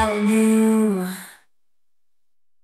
about me.